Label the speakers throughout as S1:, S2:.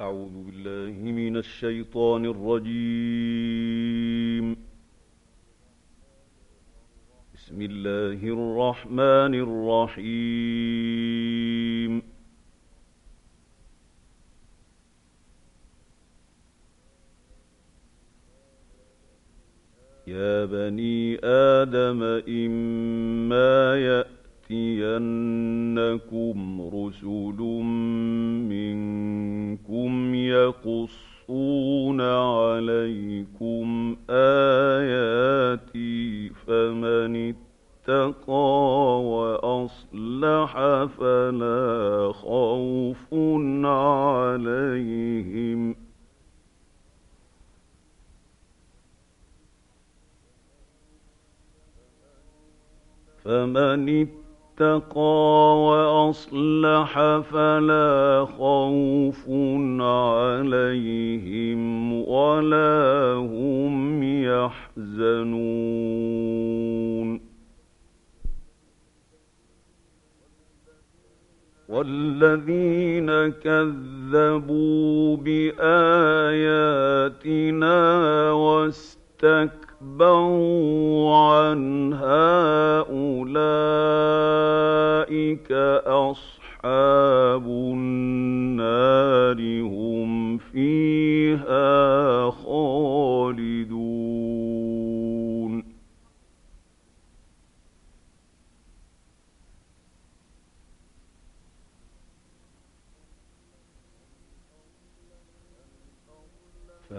S1: أعوذ بالله من الشيطان الرجيم. بسم الله الرحمن الرحيم. يا بني آدم إما يأتي يَأْتِيَنَّكُمْ رُسُلٌ مِّنكُمْ يَقُصُّونَ عَلَيْكُمْ آيَاتِي فَمَنِ اتَّقَىٰ وَأَصْلَحَ فَلَا خَوْفٌ عَلَيْهِمْ ۖ فَمَنِ اتَّقَىٰ وَأَصْلَحَ فَلَا خَوْفٌ عَلَيْهِمْ وَلَا هُمْ يَحْزَنُونَ. وَالَّذِينَ كَذَّبُوا بِآيَاتِنَا وَاسْتَكْبَرُوا اسْتَكْبَرُوا عَنْهَا أُولَٰئِكَ أَصْحَابُ النَّارِ ۖ هُمْ فِيهَا خَالِدُونَ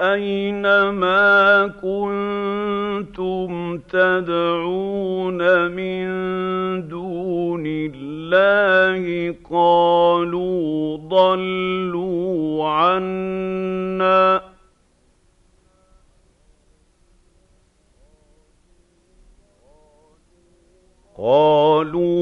S1: أَيْنَ مَا كُنتُمْ تَدْعُونَ مِن دُونِ اللَّهِ ۖ؟ قَالُوا ضَلُّوا عَنَّا. وَشَهِدُوا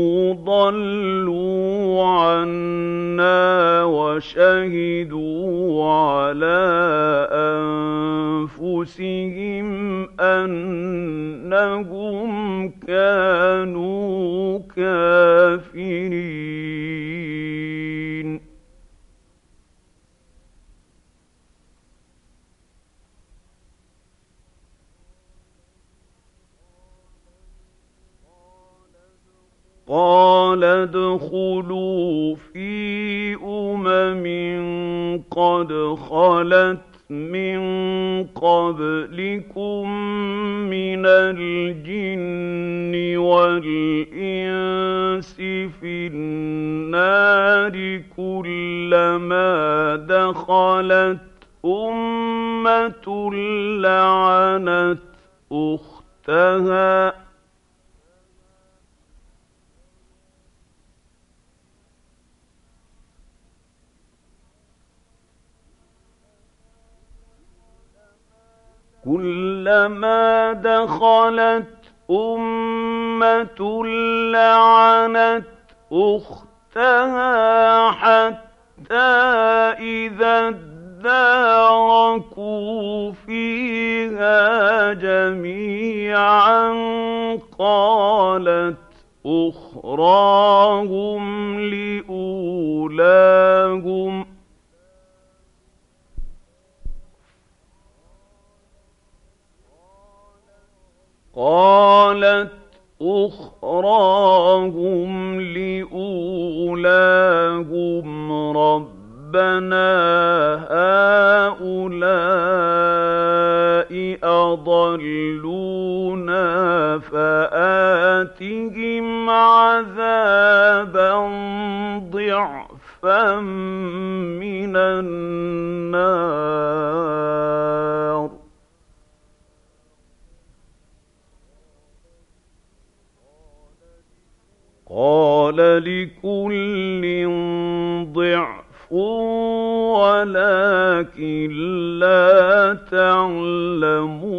S1: كُلَّمَا دَخَلَتْ أُمَّةٌ لَّعَنَتْ أُخْتَهَا حَتَّىٰ إِذَا ادَّارَكُوا فِيهَا جَمِيعًا قَالَتْ أُخْرَاهُمْ لِأُولَاهُمْ قَالَتْ أُخْرَاهُمْ لِأُولَاهُمْ رَبَّنَا هَٰؤُلَاءِ أضلونا فآتهم عذابا ضعفا من النار. قال لكل ضعف ولكن لا تعلمون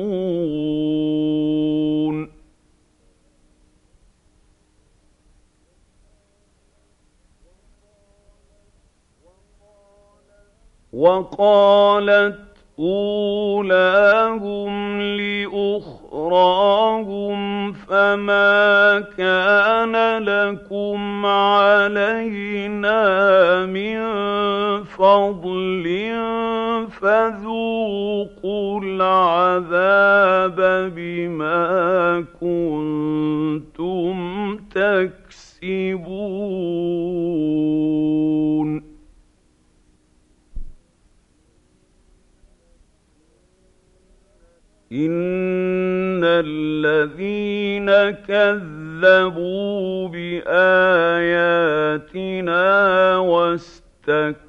S1: وقالت أولاهم فما كان لكم علينا من فضل فذوقوا العذاب بما كنتم تكسبون. إن الذين كذبوا بآياتنا واستكبروا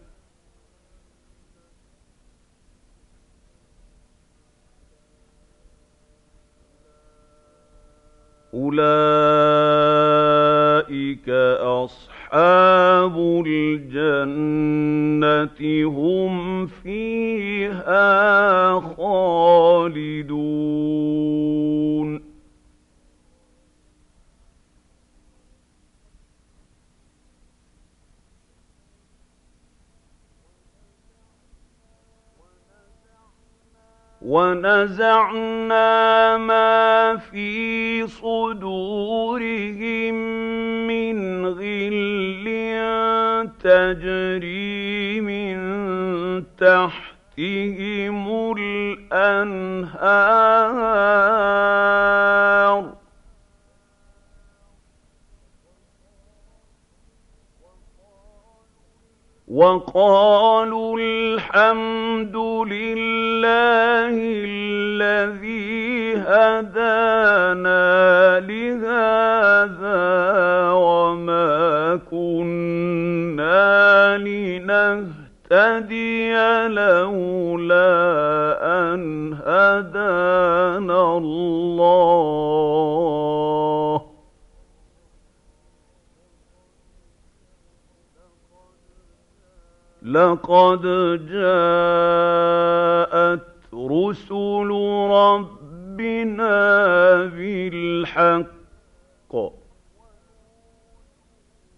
S1: أولئك أصحاب الجنة هم لهذا وما كنا لنهتدي لولا أن هدانا الله. لقد جاءت رسل ربنا بالحق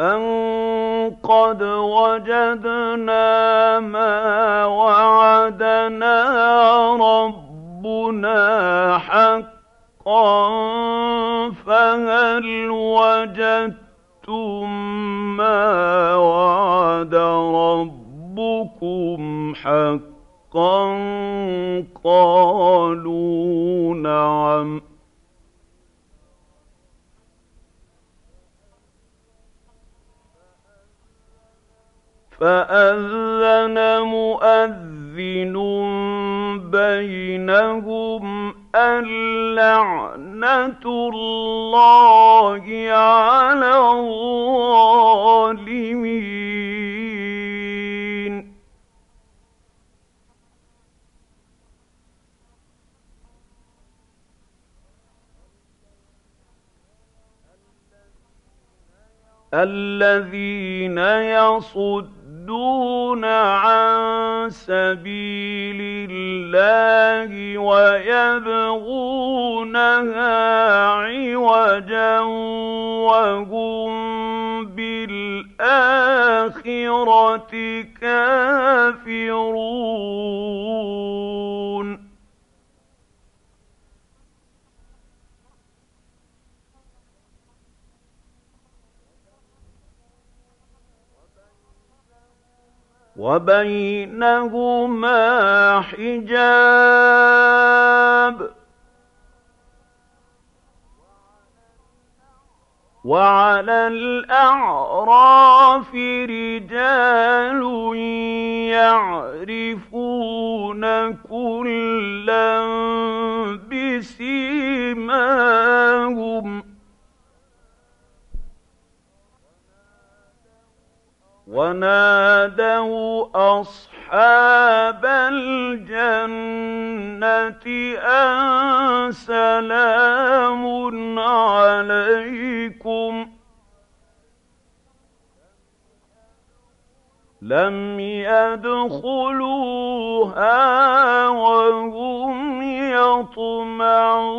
S1: أن قد وجدنا ما وعدنا ربنا حقا فهل وجدتم ما وعد ربكم حقا قالوا نعم فأذن مؤذن بينهم اللعنة الله على الظالمين. الذين يصد يصدون عن سبيل الله ويبغونها عوجا وهم بالآخرة كافرون. وبينهما حجاب وعلى الأعراف رجال لم يدخلوها وهم يطمعون.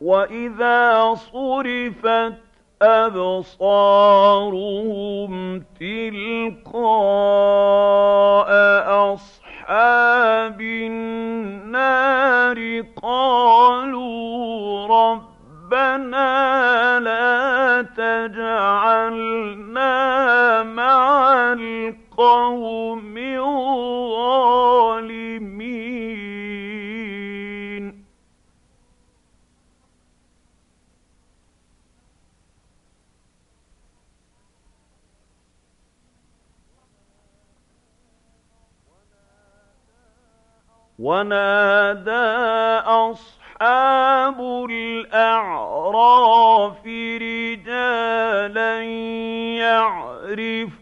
S1: وإذا صرفت أبصارهم تلقاء أصحاب النار قالوا ربنا لا تجعلنا مع القوم ونادى أصحاب الأعراف رجالا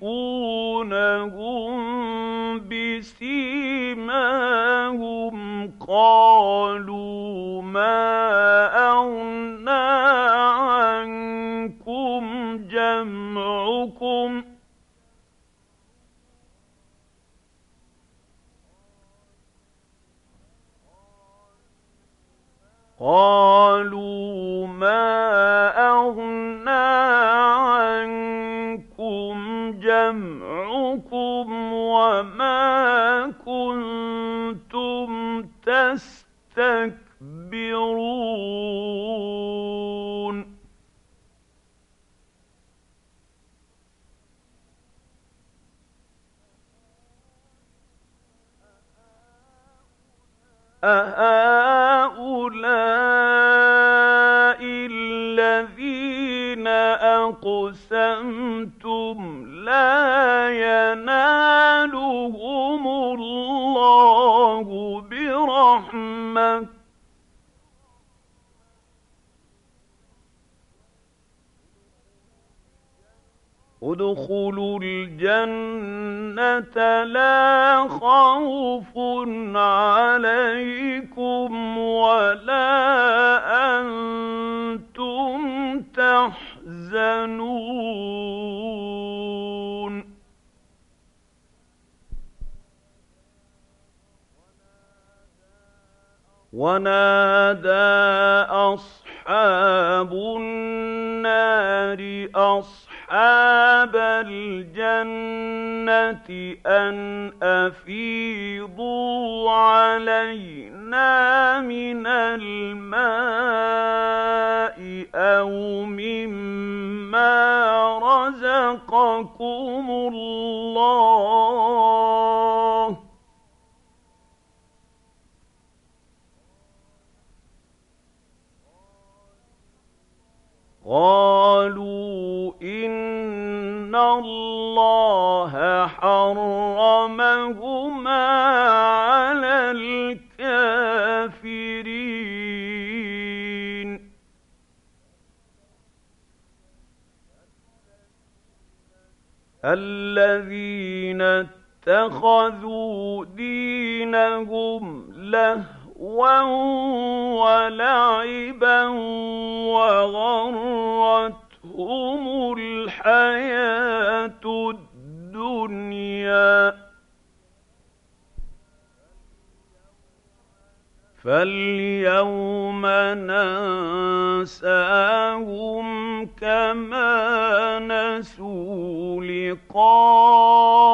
S1: يعرفونهم بسيماهم قالوا ما قالوا ما أغنى عنكم جمعكم وما كنتم تستكبرون أهؤلاء الذين أقسمتم لا ينالهم الله برحمة. ادخلوا الجنة لا خوف عليكم ولا أنتم تحزنون. ونادى أصحاب النار أصحاب أصحاب الجنة أن أفيضوا علينا من الماء أو مما رزقكم الله قالوا إن الله حرمهما على الكافرين. الذين اتخذوا دينهم لهوا ولعبا وغرتهم الحياة الدنيا فاليوم ننساهم كما نسوا لقاء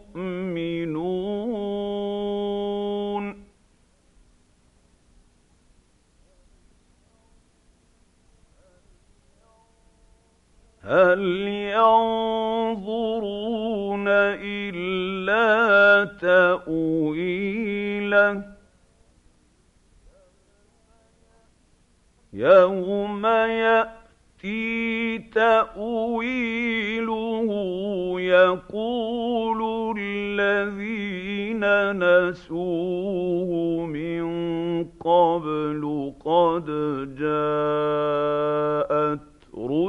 S1: هل ينظرون إلا تأويله يوم يأتي تأويله يقول الذين نسوه من قبل قد جاءت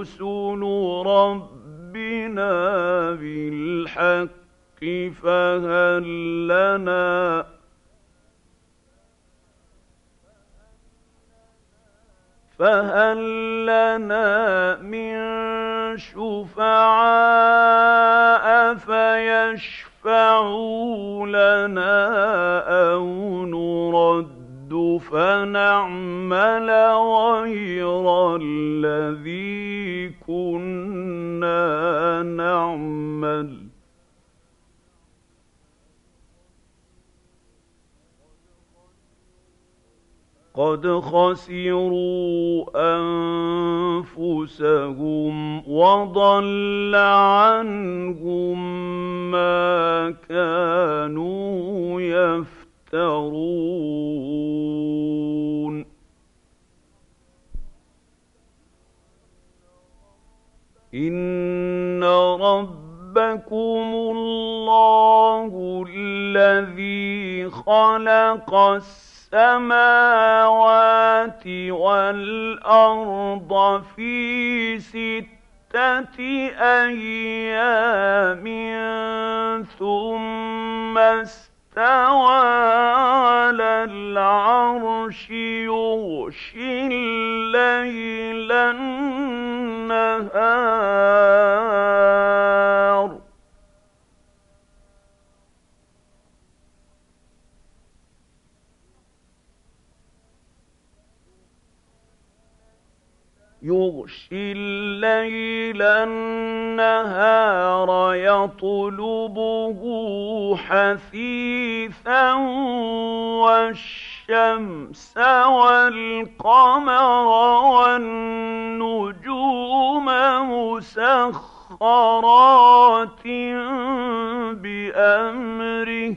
S1: رسل ربنا بالحق فهل لنا فهل لنا من شفعاء فيشفعوا لنا أو نرد فنعمل غير الذي كنا نعمل. قد خسروا أنفسهم وضل عنهم ما كانوا يفترون. إن ربكم الله الذي خلق السماوات والأرض في ستة أيام ثم استوى على العرش يغشي الليل النهار. يغشي الليل النهار يطلبه حثيثا والشمس والقمر والنجوم مسخرات بأمره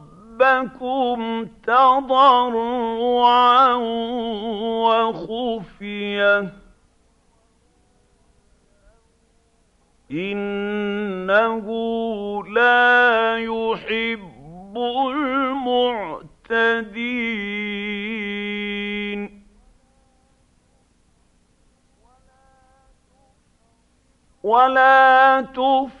S1: ربكم تضرعا وخفية. إنه لا يحب المعتدين. ولا تف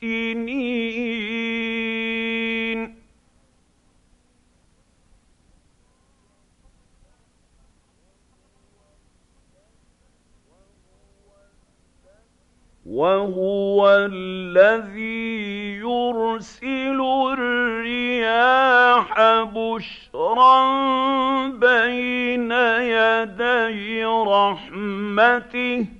S1: سنين وهو الذي يرسل الرياح بشرا بين يدي رحمته.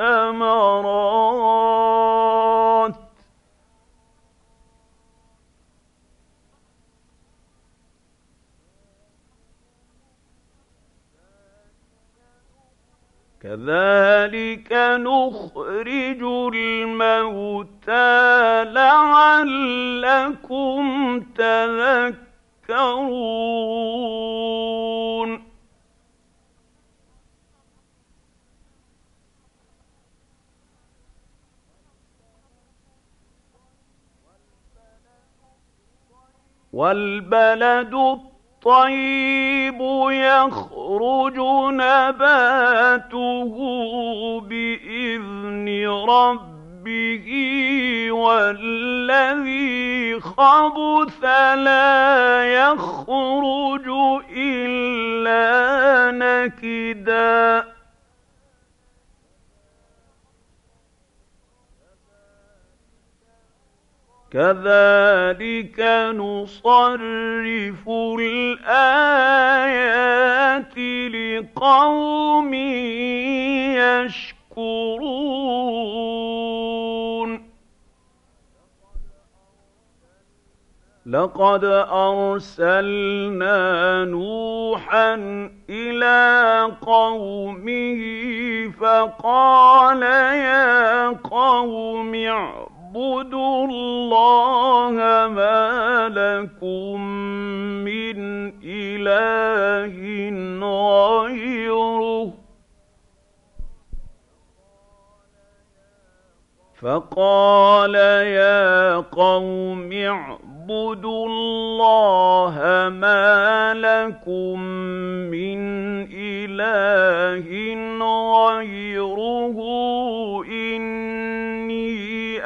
S1: الثمرات كذلك نخرج الموتى لعلكم تذكرون. والبلد الطيب يخرج نباته بإذن ربه والذي خبث لا يخرج إلا نكدا. كذلك نصرف الآيات لقوم يشكرون. لقد أرسلنا نوحا إلى قومه فقال يا قوم الله ما لكم من اله غيره فقال يا قوم اعبدوا الله ما لكم من اله غيره اني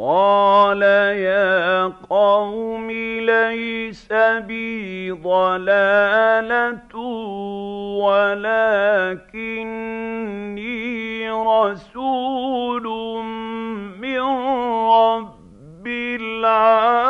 S1: قال يا قوم ليس بي ضلالة ولكني رسول من رب العالمين.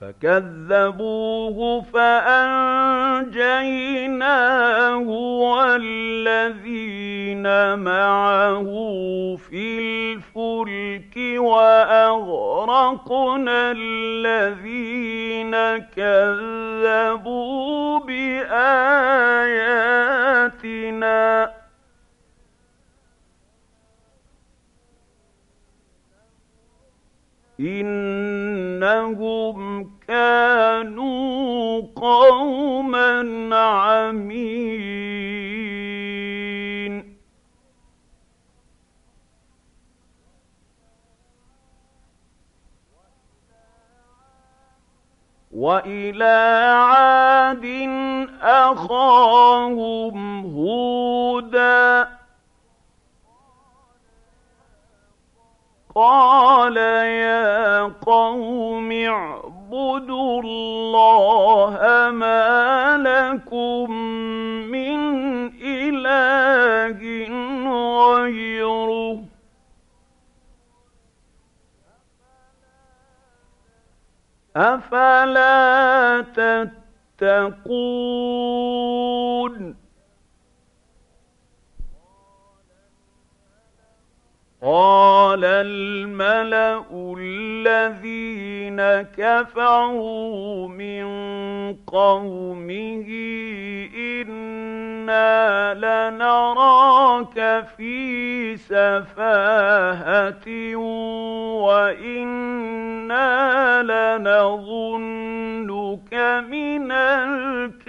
S1: فكذبوه فأنجيناه والذين معه في الفلك وأغرقنا الذين كذبوا بآياتنا. إنهم وإلى عاد أخاهم هودا. قال يا قوم اعبدوا الله ما لكم أفلا تتقون؟ قال الملأ الذين كفروا من قومه أنا لنراك في سفاهه وأنا لنظنك من الكاذبين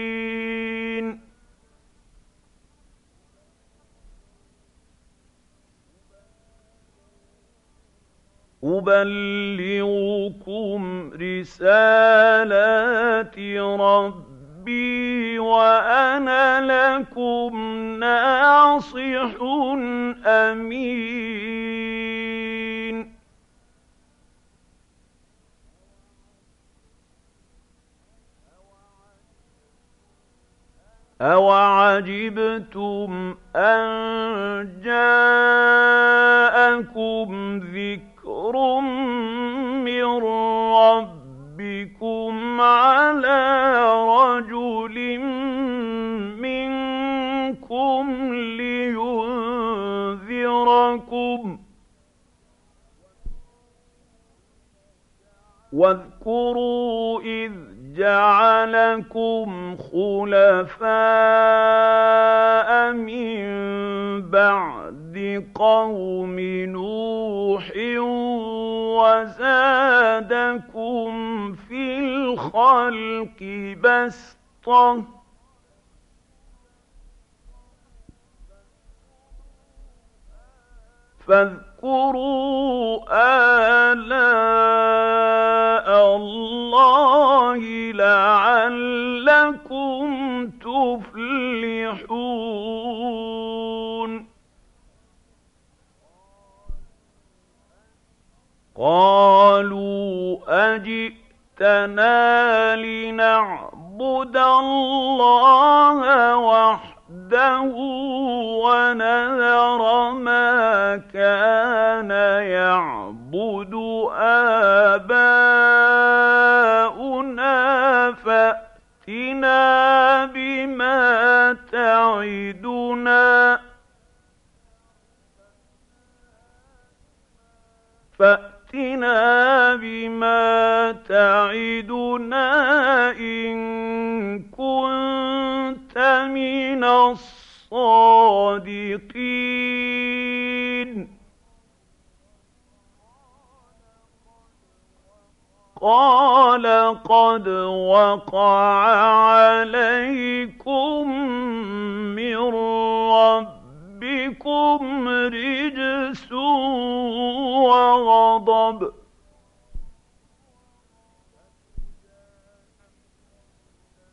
S1: أبلغكم رسالات ربي وأنا لكم ناصح أمين أوعجبتم أن جاءكم ذكر من ربكم على رجل منكم لينذركم. واذكروا إذ جعلكم خلفاء من بعد قوم نوح وزادكم في الخلق بسطة. فاذكروا آلاء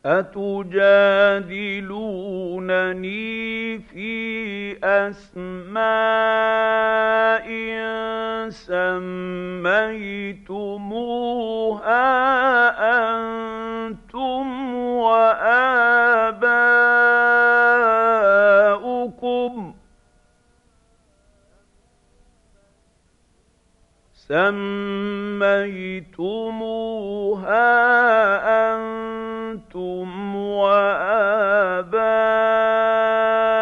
S1: أتجادلونني في أسماء سميتموها أنتم وآباؤكم سميتموها أنتم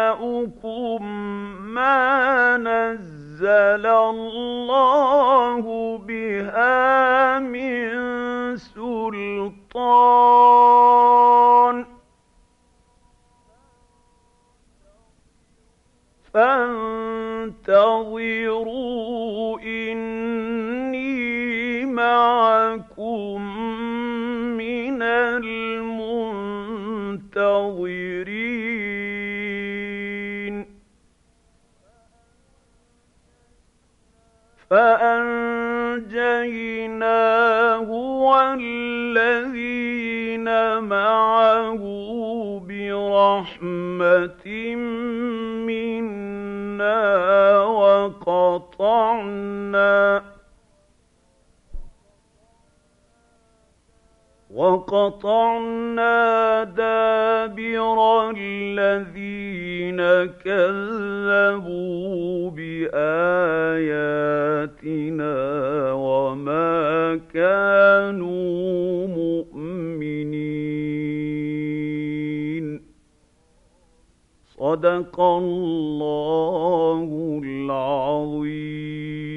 S1: وآباؤكم ما نزل الله بها من سلطان فانتظروا فأنجيناه والذين معه برحمة منا وقطعنا وقطعنا دابر الذين كذبوا بآياتنا وما كانوا مؤمنين. صدق الله العظيم.